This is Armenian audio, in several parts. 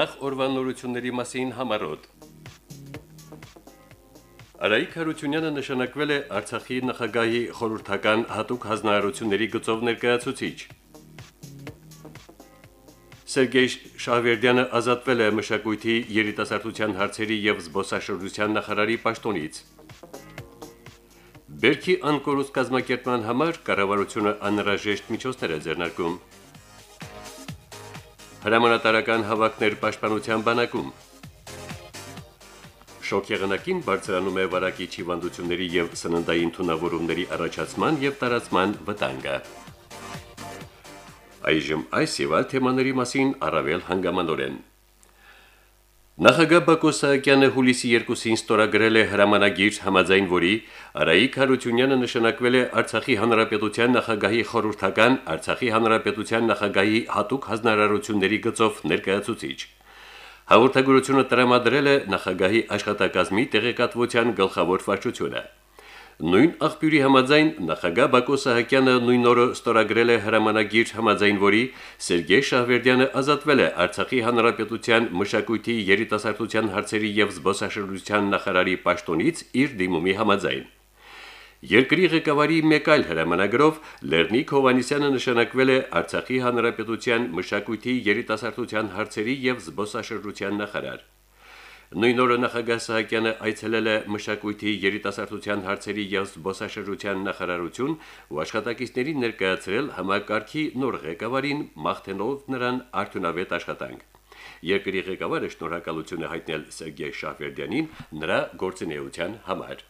Նախ օրվանորությունների մասին համարոտ։ Արայիկ Հարությունյանը նշանակվել է Արցախի նախագահի խորհրդական հատուկ հանձնարարությունների գծով ներկայացուցիչ։ Սերգեյ Շահվերդյանը ազատվել է մշակույթի երիտասարդության հարցերի եւ զբոսաշրջության նախարարի պաշտոնից։ Բերքի անկորուս կազմակերպման համար կառավարությունը անհրաժեշտ միջոցներ է ձեռնարկում։ Հրամանատարական հավաքներ պաշտպանության բանակում։ Շոկ եղանակին բարձրանում է վարակիչ հիվանդությունների եւ սննդային թունավորումների առաջացման եւ տարածման վտանգը։ Այժմ այս եւ այլ թեմաների մասին առավել հանգամանորեն։ Նախագահ Բակո Սահակյանը հուլիսի 2-ին ստորագրել է հրամանագիր համաձայն որի Արայիկ Հարությունյանը նշանակվել է Արցախի Հանրապետության նախագահի խորհրդական Արցախի Հանրապետության նախագահի հատուկ հանձնարարությունների գծով ներկայացուցիչ։ Հաղորդագրությունը տրամադրել է նախագահի աշխատակազմի տեղեկատվության գլխավոր վարչությունը։ Նույն աղբյուրի համաձայն նախագահ Բակո Սահակյանը նույն օրը ստորագրել է հրամանագիր համաձայն որի Սերգեյ Շահվերդյանը ազատվել է Արցախի Հանրապետության մշակույթի երիտասարդության հարցերի եւ զբոսաշրջության նախարարի պաշտոնից իր դիմումի համաձայն։ Երկրի ղեկավարի մեկ այլ հրամանագրով Լեռնիկ Հովանիսյանը նշանակվել է Արցախի Հանրապետության մշակույթի երիտասարդության հարցերի եւ զբոսաշրջության նախարար։ Նույն օրը նախագահ Սահակյանը այցելել է մշակույթի երիտասարդության հարցերի եւ զբոսաշրջության նախարարություն ու աշխատակիցներին ներկայացրել համակարգի նոր ղեկավարին մաղթելով նրան արդյունավետ աշխատանք։ Երկրի ղեկավարը շնորհակալություն է հայտնել Սերգեյ Շահվերդյանին նրա գործունեության համար։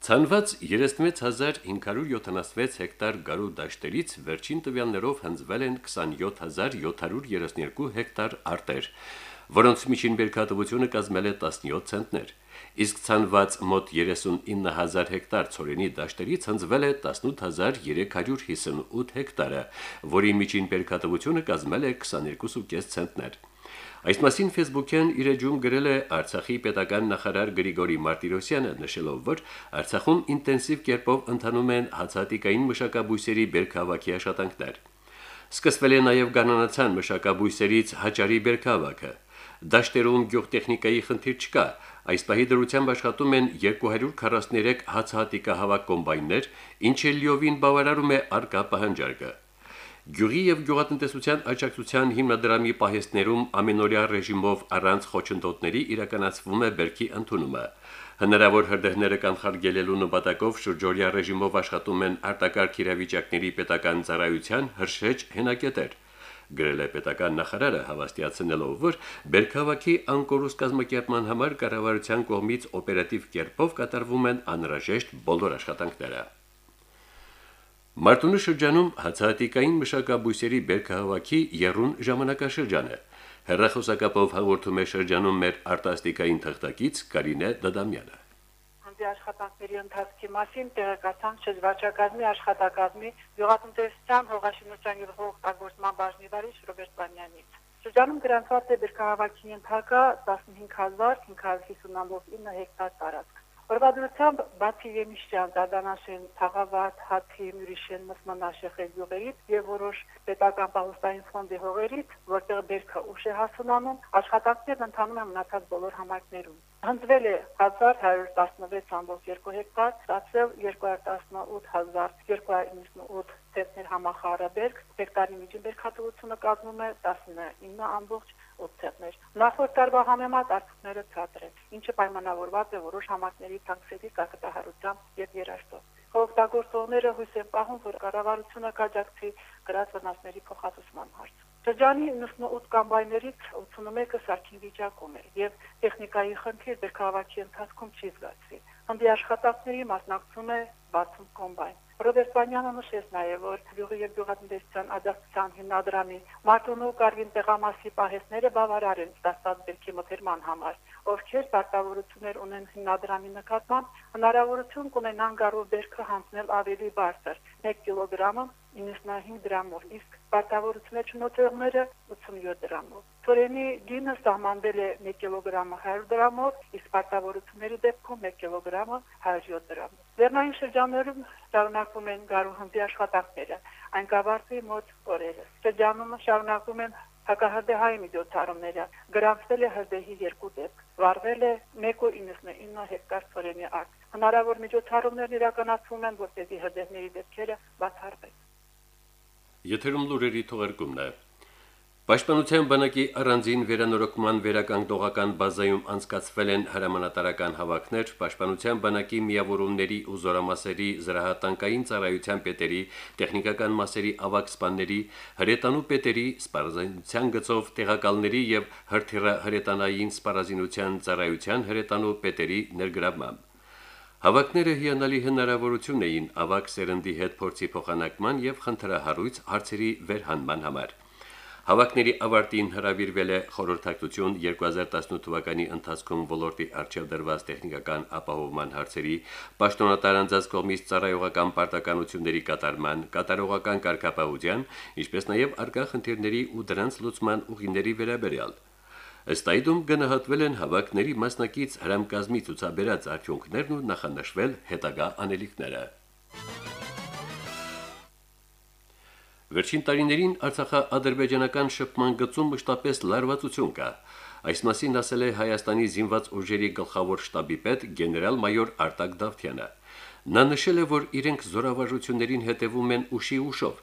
Ցանված 36576 հեկտար գարու դաշտերից վերջին տվյալներով հնձվել են 27732 հեկտար արտեր, որոնց միջին բերքատվությունը կազմել է 17 ցենտներ, իսկ ցանված մոտ 39000 հեկտար ծորենի դաշտերից հնձվել է 18358 հեկտարը, որի միջին բերքատվությունը կազմել է 22.5 ցենտներ։ Այս մասին Facebook-յան իր էջում գրել է Արցախի պետական նախարար Գրիգորի Մարտիրոսյանը, նշելով, որ Արցախում ինտենսիվ կերպով ընթանում են հացատիկային մշակաբույսերի բերքահավաքի աշխատանքներ։ Սկսվել է նաև կանանացան մշակաբույսերից հաճարի բերքահավաքը։ Դաշտերում գյուղտեխնիկայի խնդիր չկա։ Այս պահի դրությամբ աշխատում են 243 հացահատիկահավաք կոմբայններ, ինչը լիովին բավարարում է արկա պահանջարկը։ Գյուղի եւ գյուղատնտեսության աջակցության հիմնադրամի պահեստներում ամենօրյա ռեժիմով առանց խոչընդոտների իրականացվում է բերքի ընդունումը։ Հնարավոր հրդեհները կանխարգելելու նպատակով շրջօրյա ռեժիմով աշխատում են արտակարգ իրավիճակների պետական ծառայության հրշեջ հենակետեր գրել է պետական նախարարը հավաստիացնելով, որ Բերքավակի անկորուս կազմակերպման համար կառավարության կողմից օպերատիվ կերպով կատարվում են անհրաժեշտ բոլոր աշխատանքները։ Մարտունի շրջանում հացահատիկային մշակաբույսերի բերքահավաքի երուն ժամանակաշրջան է։ Հերրախոսակապով հաղորդում է շրջանում մեր արտասթիկային թղթակից Կարինե Դադամյանը անձի աշխատանքների ընթացքի մասին տեղեկացան շրջվարչակազմի աշխատակազմի գյուղատնտեսության հողաշինության եւ հողօգտագործման բաժնի վարիչ Ռոբերտ Պանյանից։ Շրջանում գրանցված է բերքահավաքի ընթացքը 15550 հեկտար տարածք։ Օրվադրությամբ բացի Եմիշյան, Դադանաշեն, Թաղավատ, Հաթի, Մյուրիշեն, Մսմանաշեխ գյուղերից եւ որոշ պետական պահոստային ֆոնդի հողերից, որտեղ բերքը ուշ է հասունանում, աշխատանքներն ընթանում են մնացած բոլոր համայնքներում։ Հնձվել է 1116.2 հեկտար, ստացել 218298 ցենտներ համախառաբերք, հեկտարի միջին բերքատվությունը կազմում է 19.8 ցենտներ։ Նախորդ տարվա համեմատ արդյունքները ցածր են, ինչը պայմանավորված է որոշ համակների ցանցերի կակտահարությամբ եւ երաշտով։ Օգտագործողները հույս են պահում, որ կառավարությունը կաջակցի գրած վնասների փոխհատուցման հարցում։ Շրջանի 98 կամբայներից 81-ը սարքին վիճակում է եւ տեխնիկայի խնդիր բերքահավաքի ընթացքում չի զգացի։ Հնդի աշխատանքների մասնակցում է 60 կոմբայն։ Ռոբերտ Պանյանը նշեց նաև, որ յուղի եւ գյուղատնտեսության աջակցության հիմնադրամի Մարտունու Կարվին տեղամասի պահեսները բավարար են ստացած բերքի մթերման համար, ովքեր պարտավորություններ ունեն հիմնադրամի նկատմամբ, հնարավորություն կունենան գարու բերքը հանձնել ավելի բարձր 1 կիլոգրամը 95 դրամով, իսկ պարտավորություններ չնոտողները 87 դրամով։ Ծորենի գինը սահմանվել է 1 կիլոգրամը 100 դրամով, իսկ պարտավորությունների դեպքում 1 կիլոգրամը 107 դրամով։ Լեռնային շրջաններում շարունակվում են գարուհնդի աշխատանքները, այն կավարտի մոտ օրերը։ Շրջանում շարունակվում են հակահրդեհային միջոցառումները գրանցվել է հրդեհի երկու դեպք վարվել է 1.99 հեկտար ծորենի արկ հնարավոր միջոցառումներ իրականացվում են որպեսզի հրդեհների դեպքերը բացառվեն Եթերում լուրերի թողարկումն է Պաշտպանության բանակի առանձին վերանորոգման վերականգնողական բազայում անցկացվել են հրամանատարական հավաքներ պաշտպանության բանակի միավորումների ու զորամասերի զրահատանկային ծառայության պետերի, տեխնիկական մասերի ավակ սպաների, հրետանու պետերի, սպառազինության գծով տեղակալների եւ հրթիռը հրետանային սպառազինության ծառայության հրետանու պետերի ներգրավմամբ Հավաքները հիանալի հնարավորություն էին ավակ սերնդի հետ փորձի փոխանակման եւ խնդրահարույց հարցերի վերհանման համար։ Հավաքների ավարտին հրավիրվել է խորհրդակցություն 2018 թվականի ընթացքում ոլորտի արժեվ դրված տեխնիկական ապահովման հարցերի, պաշտոնատար անձած կողմից ծառայողական պարտականությունների կատարման, կատարողական կարգապահության, ինչպես նաև արկա խնդիրների ու դրանց լուծման ուղիների վերաբերյալ։ Ըստ այդում գնահատվել են հավաքների մասնակից հրամկազմի ցուցաբերած արդյունքներն ու նախանշվել հետագա անելիքները։ Վերջին տարիներին Արցախա-ադրբեջանական շփման գծում մշտապես լարվածություն կա։ Այս մասին ասել է Հայաստանի զինված ուժերի գլխավոր շտաբի պետ գեներալ-մայոր Արտակ Դավթյանը։ Նա նշել է, որ իրենք զորավարժություններին հետևում են ուշի ուշով։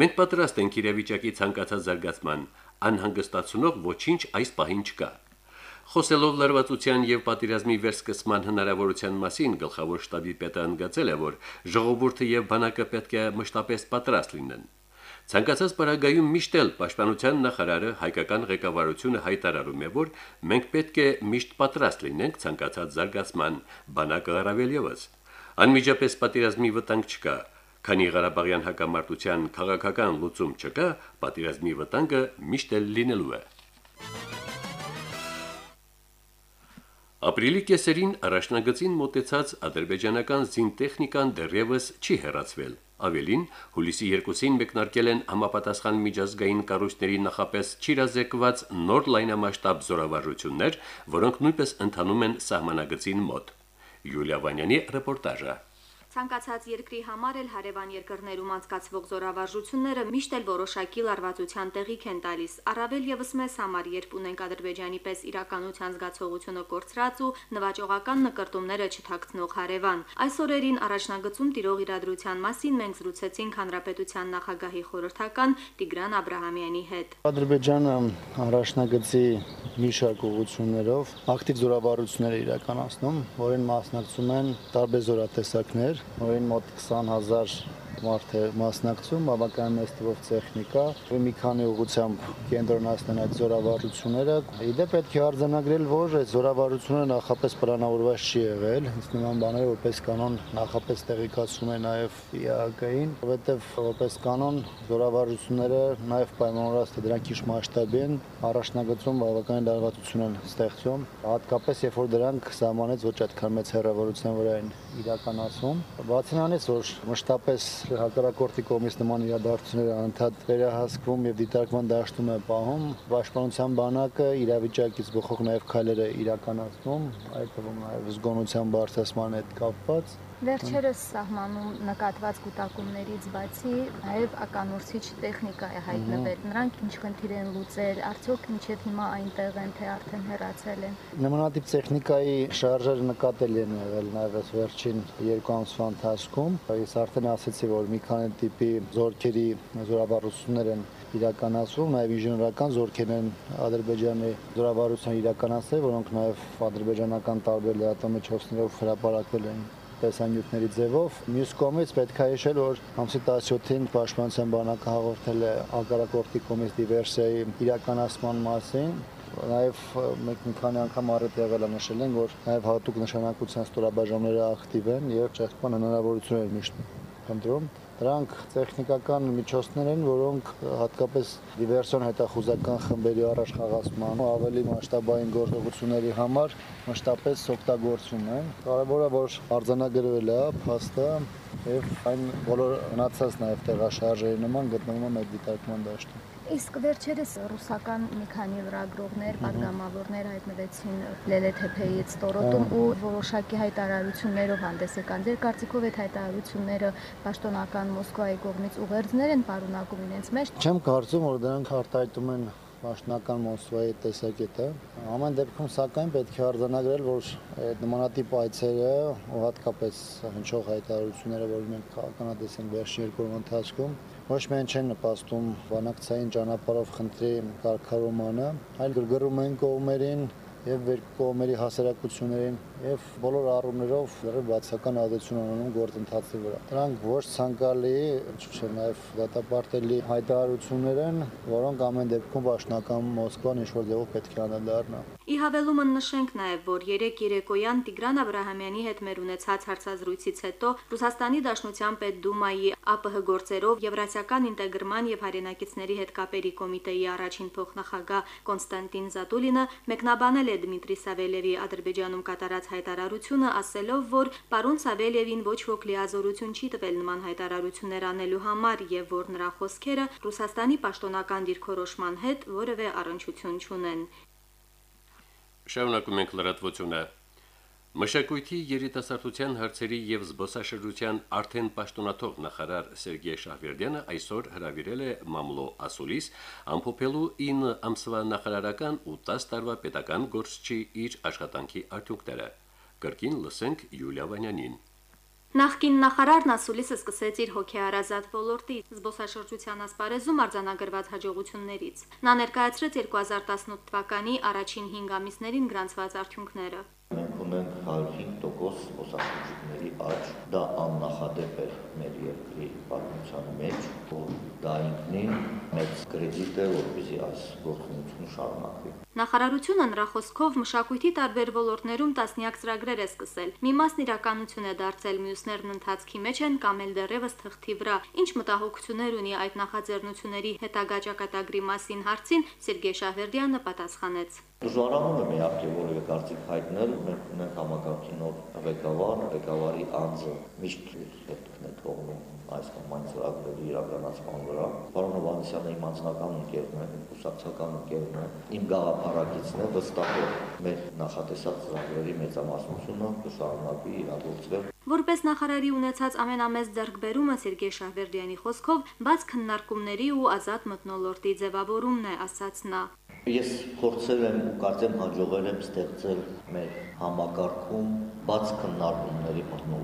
Մենք պատրաստ ենք իրավիճակի ցանկացած զարգացման, անհանգստացնող ոչինչ այս պահին չկա։ Խոսելով լարվածության եւ պատերազմի վերսկսման հնարավորության մասին գլխավոր շտաբի պետը ընդգծել է, որ ժողովուրդը եւ բանակը պետք է մշտապես պատրաստ լինեն։ Ցանկացած պարագայում միշտ էլ պաշտպանության նախարարը հայկական ղեկավարությունը հայտարարում է, որ մենք պետք է միշտ պատրաստ լինենք ցանկացած զարգացման, բանակը առավել եւս։ Անմիջապես պատերազմի վտանգ չկա, քանի Ղարաբաղյան հակամարտության քաղաքական լուծում չկա, պատերազմի վտանգը միշտ էլ լինելու է։ Ապրիլի կեսերին առաջնագծին մոտեցած ադրբեջանական զինտեխնիկան դեռևս չի հեռացվել։ Ավելին, հուլիսի 2-ին մեկնարկել են համապատասխան միջազգային կառույցների նախապես չիրազեկված նոր լայնամասշտաբ զորավարժություններ, որոնք նույնպես ընթանում են սահմանագծին մոտ։ Յուլիա Վանյանի ռեպորտաժը։ Ցանկացած երկրի համար էլ հարևան երկրներում անցկացվող զորավարժությունները միշտ էլ որոշակի լարվածության տեղիք են տալիս։ Առավել եւս մեզ համար, երբ ունենք Ադրբեջանի պես իրականության զգացողությունը կորցրած ու նվաճողական նկարտումները չթաքցնող հարևան։ Այս օրերին առաջնագծում տիրող իրադրության մասին մենք զրուցեցինք հանրապետության նախագահի խորհրդական Տիգրան Աբ รา համյանի հետ։ Ադրբեջանը առաջնագծի մի շարք ուղղություններով ակտիվ զորավարություններ իրականացնում, որին մասնակցում են տարբեր զորատեսակներ, որին մոտ 20000 մարդ է մասնակցում, բավական մեծ թվով տեխնիկա, մի քանի ուղությամբ կենտրոնացնեն այդ զորավարությունները։ Իդե պետք է արձանագրել, որ այդ զորավարությունը նախապես պլանավորված չի եղել, ինձ նման բաները որպես կանոն նախապես տեղեկացում է նաև ԻԱԿ-ին, որովհետև որպես կանոն զորավարությունները նաև պայմանավորված թե դրանք ինչ մասշտաբի են, առաջնագծում բավական լարվածություն են ստեղծում, հատկապես երբ որ դրանք սահմանից ոչ այդքան մեծ հեռավորության վրա են իրականացում։ Բացի նրանից, որ մշտապես հակառակորդի կողմից նման իրադարձությունները անդադ վերահսկվում եւ դիտարկման դաշտում է պահում, պաշտպանության բանակը իրավիճակից բխող նաեւ քայլեր է իրականացնում, այդ թվում նաեւ զգոնության բարձրացման հետ կապված Վերջերս սահմանում նկատված կൂട്ടակումներից բացի նաև ականորցիչ տեխնիկա է հայտնվել։ Նրանք ինչ խնդիր են լուծել, արդյոք ինչեդ հիմա այնտեղ են, թե արդեն հեռացել են։ Նմանատիպ տեխնիկայի շարժերը նկատելի են եղել նաև վերջին երկու ամսվա ընթացքում։ Ես արդեն ասացի, որ մի քանի տիպի զորքերի զորավարություններ են իրականացում, նաև ինժեներական զորքեր են Ադրբեջանի զորավարության իրականացել, որոնք նաև ադրբեջանական տարբեր լրատվամիջոցներով հրապարակվել են տեսանյութերի ձևով։ Մյուս կողմից պետք է հիշել, որ ամսի 17-ին Պաշտպանության բանակը հաղորդել է ակարակորտի կողմից դիվերսիայի իրականացման մասին, Նաև մենք մի քանի անգամ առիթ եղել է նշել են, որ նաև հատուկ նշանակության ստորաբաժանումները ակտիվ են եւ ճեղքման հնարավորություններ միշտ փնտրում։ Դրանք տեխնիկական միջոցներ են, որոնք հատկապես դիվերսիոն հետախուզական խմբերի առաջ խաղացման ու ավելի մասշտաբային գործողությունների համար մշտապես օգտագործում են։ Կարևորը որ արձանագրվել է փաստը եւ այն բոլոր մնացած նաեւ տեղաշարժերի նման գտնվում է մեր դիտարկման դաշտում։ Իսկ վերջերս ռուսական մի քանի լրագրողներ, падգամավորներ հայտնվեցին Լելե Թեփեից Տորոտում ու որոշակի հայտարարություններով հանդես եկան։ Ձեր կարծիքով այդ հայտարարությունները պաշտոնական Մոսկվայի կողմից ուղերձներ են պարունակում իրենց մեջ։ Չեմ կարծում, որ դրանք արտահայտում են պաշտոնական Մոսկվայի տեսակետը։ Ամեն դեպքում սակայն պետք է արձանագրել, որ նմանատիպ այցերը ու հատկապես հնչող հայտարարությունները, որ մենք կանադես են վերջին երկու օրվա ընթացքում, ոչ միայն չեն նպաստում բանակցային ճանապարհով խնդրի կարգավորմանը, այլ գրգռում են կողմերին եւ վերկողմերի հասարակություններին եւ բոլոր առումներով դեռ բացական ազդեցություն ունենում գործընթացի վրա։ Դրանք ոչ ցանկալի, չէ, նաեւ դատապարտելի հայտարարություններ են, որոնք ամեն դեպքում պաշտոնական Մոսկվան ինչ որ ձևով պետք է անդրադառնա։ Ի հավելումը նշենք նաև, որ երեք երեկոյան Տիգրան Աբ รา համյանի հետ մեր ունեցած հարցազրույցից հետո Ռուսաստանի Դաշնության Պետդումայի ԱՊՀ գործերով Եվրասիական ինտեգրման եւ հայրենակիցների հետ կապերի կոմիտեի առաջին փոխնախագահ Կոնստանտին Զատուլինը մեկնաբանել է Դմիտրի Սավելևի Ադրբեջանում կատարած հայտարարությունը, ասելով, որ պարոն Սավելևին ոչ ոք լիազորություն չի տվել նման հայտարարություններ անելու համար եւ որ նրա խոսքերը Ռուսաստանի պաշտոնական դիրքորոշման հետ որևէ առնչություն չունեն։ Շարունակում ենք լրատվությունը։ Մշակույթի երիտասարդության հարցերի եւ զբոսաշրջության արդեն պաշտոնաթող նախարար Սերգեյ Շահվերդյանը այսօր հրավիրել է Մամլո ասուլիս ամփոփելու 9 ամսվա նախարարական ու 10 տարվա պետական գործչի իր աշխատանքի արդյունքները։ Կրկին լսենք Յուլիա Վանյանին։ Նախկին նախարարն ասուլիսը սկսեց իր հոգեարազատ ոլորտի զբոսաշրջության ասպարեզում արձանագրված հաջողություններից։ Նա ներկայացրեց 2018 թվականի առաջին 5 ամիսներին գրանցված արդյունքները։ Մենք ունենք 105% զբոսաշրջիկների աճ, դա աննախադեպ է մեր երկրի պատմության մեջ, որ դա ինքնին մեծ կրեդիտ է, որպեսզի այս գործունեությունը շարունակվի։ Նախարարությունը նրա խոսքով մշակույթի տարբեր ոլորտներում տասնյակ ծրագրեր է սկսել։ Մի մասն իրականություն է դարձել, մյուսներն ընթացքի մեջ են կամ էլ դեռևս թղթի վրա։ Ինչ մտահոգություններ ունի այդ նախաձեռնությունների հետագա ճակատագրի մասին հարցին Սերգեյ Շահվերդյանը պատասխանեց. Դժվարանում է իհարկե որևէ կարծիք հայտնել, մենք ունենք համակարգի նոր ղեկավար, ղեկավարի անձը միշտ հետքն է թողնում այս կամ այն ծրագրերի իրականացման վրա։ Պարոն Հովանեսյանը իմ անձնական ընկերն է, ուսակցական ընկերն է, իմ գաղափարակիցն է, վստահ է մեր նախատեսած ծրագրերի մեծամասնությունը կշարունակվի իրագործվել Որպես նախարարի ունեցած ամենամեծ ձեռքբերումը Սերգեյ Շահվերդյանի խոսքով բաց քննարկումների ու ազատ մտնոլորտի ձևավորումն է, ասաց նա։ Ես փորձել եմ ու կարծեմ հաջողել եմ ստեղծել մեր համակարգում բաց քննարկումների մտնոլորտ։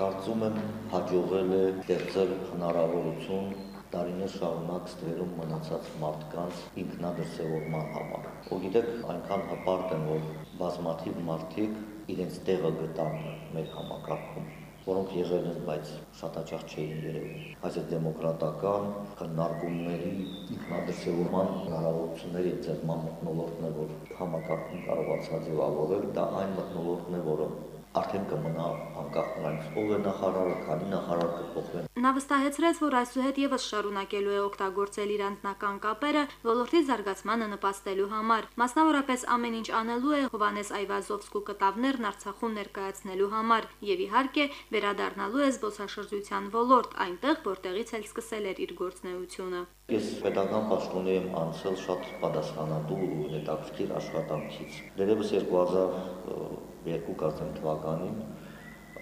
Կարծում եմ հաջողել է ստեղծել հնարավորություն տարիներ շարունակ ստվերում մնացած մարդկանց ինքնադրսևորման համար։ Ու գիտեք, այնքան հպարտ եմ, որ բազմաթիվ մարդիկ իրենց տեղը գտան մեր համակարգում որոնք եղել են, բայց շատ հաճախ չէին երևում։ Այս է դեմոկրատական քննարկումների ինքնադրսևորման հնարավորությունների ձեռման մտնոլորտն է, որ համակարգում կարողացա ձևավորել, դա այն մտնոլորտն է, որը արդեն կմնա անկախ նրանից ով է նախարարը, քանի նախարար կփոխվեն։ Նա վստահեցրեց, որ այսուհետ եւս շարունակելու է օգտագործել իր անձնական կապերը ոլորտի զարգացմանը նպաստելու համար։ Մասնավորապես ամեն ինչ անելու է Հովանես Այվազովսկու կտավներն Արցախում ներկայացնելու համար եւ իհարկե վերադառնալու է զբոսաշրջության ոլորտ այնտեղ, որտեղից էլ սկսել էր իր գործնեությունը։ Ես պետական պաշտոնի եմ անցել շատ պատասխանատու ու հետաքրքիր աշխատանքից։ Դերևս 2000 երկու կարծեմ թվականին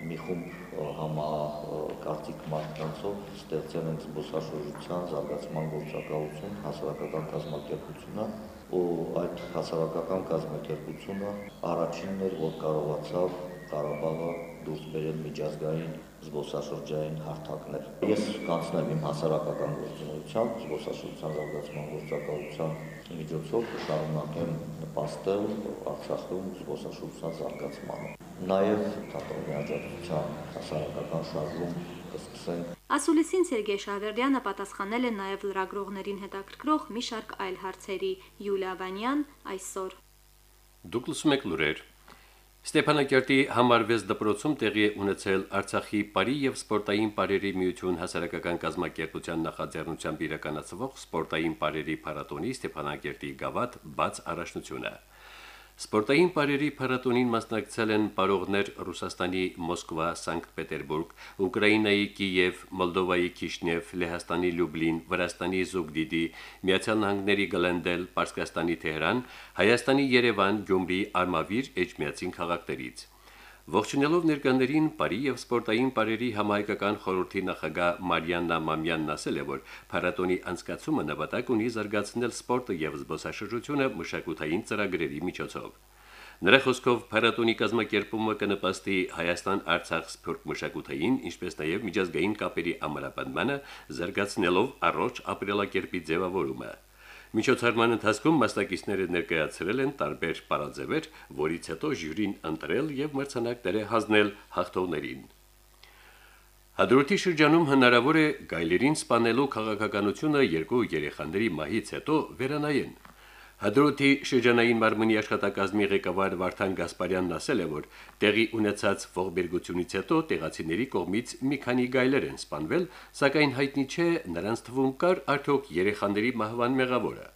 մի խումբ համակարծիք մարդկանցով ստեղծել ենք զբոսաշրջության զարգացման գործակալություն, հասարակական կազմակերպությունը, ու այդ հասարակական կազմակերպությունը առաջինն էր, որ կարողացավ Ղարաբաղը դուրս բերել միջազգային զբոսաշրջային հարթակներ։ Ես կանցնեմ իմ հասարակական գործունեությամբ, զբոսաշրջության զարգացման գործակալության միջոցով կշարունակեմ նպաստել Արցախում զբոսաշրջության զարգացմանը։ Նաև թատրոնի աջակցության հասարակական շարժում կսկսենք Ասուլիսին Սերգեյ Շավերդյանը պատասխանել է նաև լրագրողներին հետաքրքրող մի շարք այլ հարցերի։ Յուլիա Վանյան այսօր։ Դուք լսում եք լուրեր։ Ստեփանակերտի համարվես դպրոցում տեղի է ունեցել Արցախի Պարի եւ սպորտային պարերի միություն հասարակական կազմակերպության նախաձեռնությամբ իրականացվող սպորտային պարերի փառատոնի Ստեփանակերտի գավաթ բաց առաջնությունը։ Սպորտային բարերի փառատոնին մասնակցել են պարողներ Ռուսաստանի Մոսկվա, Սանկտ Պետերբուրգ, Ուկրաինայի Կիև, Մոլդովայի Քիշնև, Լեհաստանի Լյուբլին, Վրաստանի Զուգդիդի, Միացյալ Նահանգների Գլենդել, Պարսկաստանի Թեհրան, Հայաստանի Երևան, Գյումրի, Արմավիր, Էջմիածին քաղաքներից։ Ողջունելով ներկաներին Բարի եւ սպորտային բարերի համահայկական խորհրդի նախագահ Մարիաննա Մամյանն ասել է, որ փառատոնի անցկացումը նպատակ ունի զարգացնել սպորտը եւ զբոսաշրջությունը մշակութային ծրագրերի միջոցով։ Նրա խոսքով փառատոնի կազմակերպումը կնպաստի Հայաստան-Արցախ սփյուռք մշակութային, ինչպես նաև միջազգային կապերի ամրապնդմանը, զարգացնելով առողջ ապրելակերպի ձևավորումը։ Միջոցառման ընթացքում մասնակիցները ներկայացրել են տարբեր պարաձևեր, որից հետո ժյուրին ընտրել եւ մրցանակներ հանձնել հաղթողներին։ Հադրութի շրջանում հնարավոր է գայլերին սպանելու քաղաքականությունը երկու երեխաների մահից հետո վերանայեն։ Հադրութի շրջանային մարմնի աշխատակազմի ղեկավար Վարդան Գասպարյանն ասել է, որ տեղի ունեցած ողբերգությունից հետո տեղացիների կողմից մի քանի գայլեր են սպանվել, սակայն հայտնի չէ նրանց թվում կար արդյոք երեխաների մահվան մեղավորը։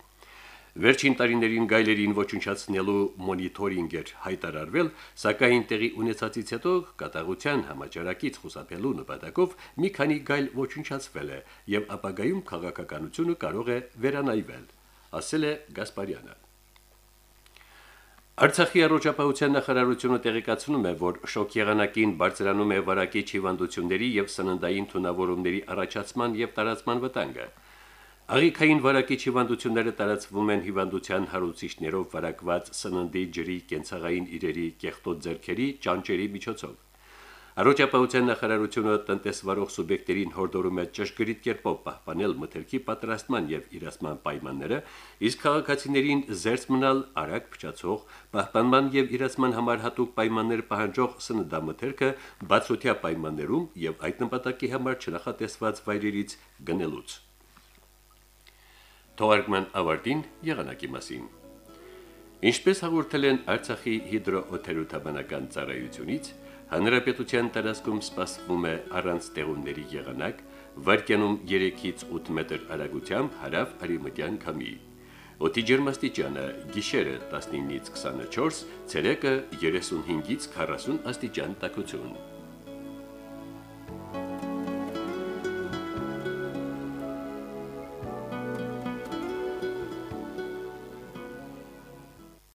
Վերջին տարիներին գայլերին ոչնչացնելու մոնիթորինգ էր հայտարարվել, սակայն տեղի ունեցածից հետո կատաղության համաճարակից խուսափելու նպատակով մի քանի գայլ ոչնչացվել է եւ ապագայում քաղաքականությունը կարող է վերանայվել ասել է Գասպարյանը։ Արցախի առողջապահության նախարարությունը տեղեկացնում է, որ շոկ եղանակին բարձրանում է վարակիչ հիվանդությունների եւ սննդային թունավորումների առաջացման եւ տարածման վտանգը։ Աղիքային վարակիչ հիվանդությունները տարածվում են հիվանդության հարուցիչներով վարակված սննդի, ջրի, կենցաղային իրերի, կեղտոտ ձեռքերի, ճանճերի միջոցով։ Առողջապահության նախարարությունը տնտեսվարող սուբյեկտերին հորդորում է ճշգրիտ կերպով պահպանել մթերքի պատրաստման եւ իրացման պայմանները, իսկ քաղաքացիներին զերծ մնալ արագ փչացող, պահպանման եւ իրացման համար հատուկ պայմաններ պահանջող սննդամթերքը բացօթյա պայմաններում եւ այդ նպատակի համար չնախատեսված վայրերից գնելուց։ Թողարկման ավարտին եղանակի մասին։ Ինչպես հաղորդել են Արցախի հիդրոօթերոթաբանական ծառայությունից, Հանրապետության տարածքում սպասվում է առանց տեղումների եղանակ, վարկյանում 3-ից 8 մետր արագությամբ հարավ արևմտյան քամի։ Օդի ջերմաստիճանը՝ գիշերը 19-ից 24, ցերեկը 35-ից 40 աստիճան տաքություն։